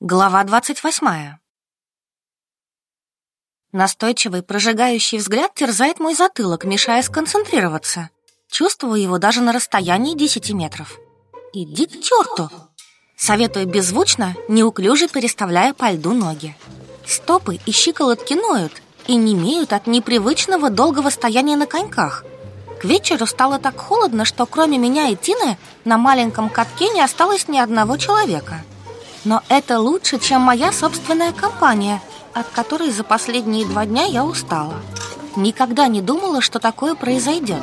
Глава двадцать восьмая. Настойчивый, прожигающий взгляд терзает мой затылок, мешая сконцентрироваться. Чувствую его даже на расстоянии десяти метров. «Иди к черту!» Советую беззвучно, неуклюже переставляя по льду ноги. Стопы и щиколотки ноют и не имеют от непривычного долгого стояния на коньках. К вечеру стало так холодно, что кроме меня и Тины на маленьком катке не осталось ни одного человека. Но это лучше, чем моя собственная компания, от которой за последние два дня я устала. Никогда не думала, что такое произойдет.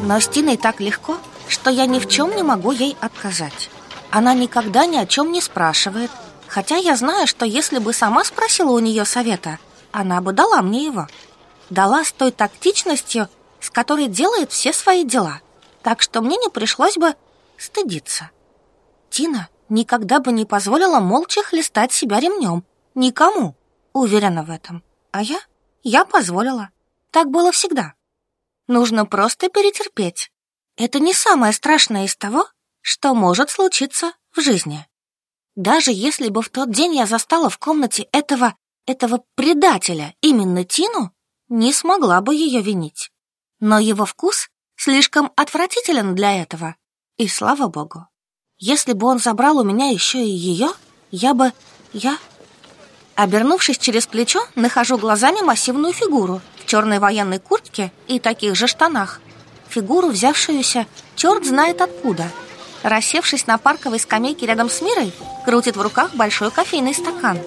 Но с Тиной так легко, что я ни в чем не могу ей отказать. Она никогда ни о чем не спрашивает, хотя я знаю, что если бы сама спросила у нее совета, она бы дала мне его. Дала с той тактичностью, с которой делает все свои дела, так что мне не пришлось бы стыдиться. Тина никогда бы не позволила молча хлестать себя ремнем. Никому. Уверена в этом. А я? Я позволила. Так было всегда. Нужно просто перетерпеть. Это не самое страшное из того, что может случиться в жизни. Даже если бы в тот день я застала в комнате этого, этого предателя, именно Тину, не смогла бы ее винить. Но его вкус слишком отвратителен для этого. И слава богу. Если бы он забрал у меня еще и ее, я бы... я... Обернувшись через плечо, нахожу глазами массивную фигуру в черной военной куртке и таких же штанах. Фигуру, взявшуюся черт знает откуда. Рассевшись на парковой скамейке рядом с Мирой, крутит в руках большой кофейный стакан.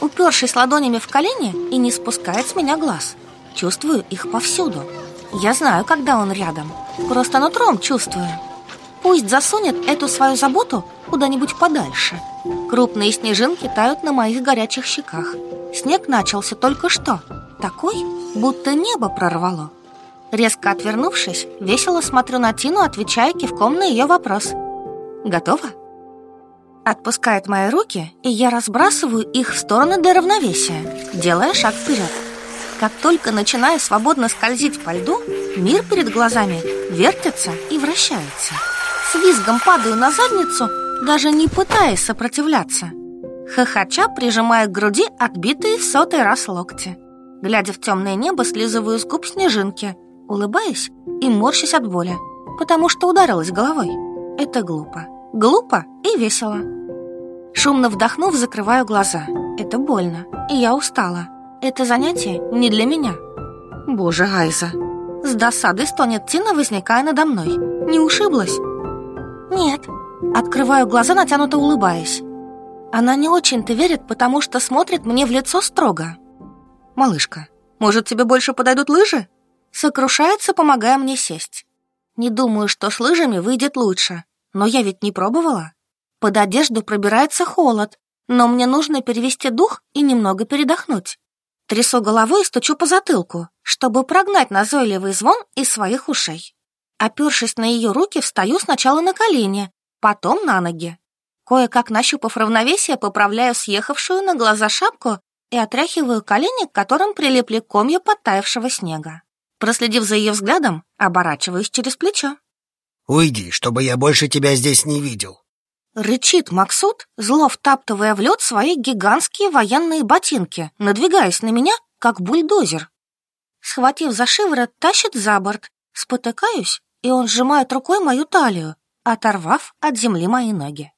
Упершись ладонями в колени и не спускает с меня глаз. Чувствую их повсюду. Я знаю, когда он рядом. Просто нутром чувствую. Пусть засунет эту свою заботу куда-нибудь подальше. Крупные снежинки тают на моих горячих щеках. Снег начался только что. Такой, будто небо прорвало. Резко отвернувшись, весело смотрю на Тину, отвечая кивком на ее вопрос. «Готова?» Отпускает мои руки, и я разбрасываю их в стороны для равновесия, делая шаг вперед. Как только начинаю свободно скользить по льду, мир перед глазами вертится и вращается. С визгом падаю на задницу, даже не пытаясь сопротивляться. Хохоча прижимая к груди отбитые в сотый раз локти. Глядя в темное небо, слизываю с губ снежинки, улыбаясь и морщась от боли, потому что ударилась головой. Это глупо. Глупо и весело. Шумно вдохнув, закрываю глаза. Это больно, и я устала. Это занятие не для меня. Боже, Айза. С досадой стонет Тина, возникая надо мной. Не ушиблась? «Нет». Открываю глаза, натянуто улыбаясь. Она не очень-то верит, потому что смотрит мне в лицо строго. «Малышка, может, тебе больше подойдут лыжи?» Сокрушается, помогая мне сесть. Не думаю, что с лыжами выйдет лучше, но я ведь не пробовала. Под одежду пробирается холод, но мне нужно перевести дух и немного передохнуть. Трясу головой и стучу по затылку, чтобы прогнать назойливый звон из своих ушей. Опершись на ее руки, встаю сначала на колени, потом на ноги. Кое-как нащупав равновесие, поправляю съехавшую на глаза шапку и отряхиваю колени, к которым прилипли комья подтаявшего снега. Проследив за ее взглядом, оборачиваюсь через плечо. «Уйди, чтобы я больше тебя здесь не видел!» Рычит Максут, зло втаптывая в лед свои гигантские военные ботинки, надвигаясь на меня, как бульдозер. Схватив за шиворот, тащит за борт. Спотыкаюсь и он сжимает рукой мою талию, оторвав от земли мои ноги.